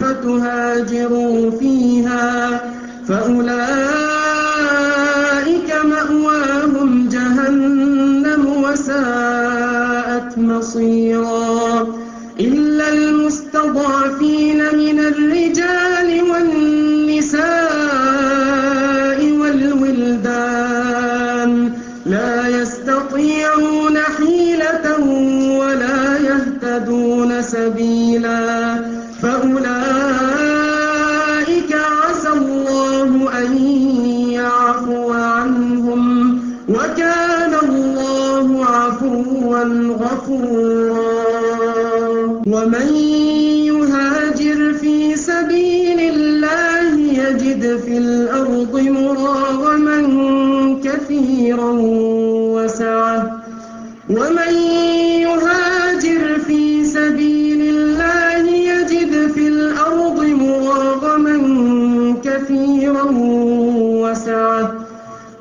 فتهاجروا فيها فأولئك مأواهم جهنم وساءت مصيرا إلا المستضعفين من الرجال سبيلا فأولئك عسى الله أن يعفو عنهم وكان الله عفوا غفورا. ومن يهاجر في سبيل الله يجد في الأرض مراغما كثيرا وسعة. ومن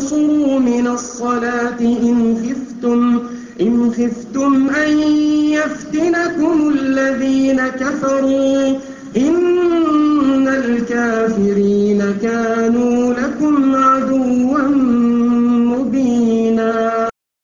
فانفصلوا من الصلاة إن خفتم إن خفتم أن يفتنكم الذين كفروا. إن الكافرين كانوا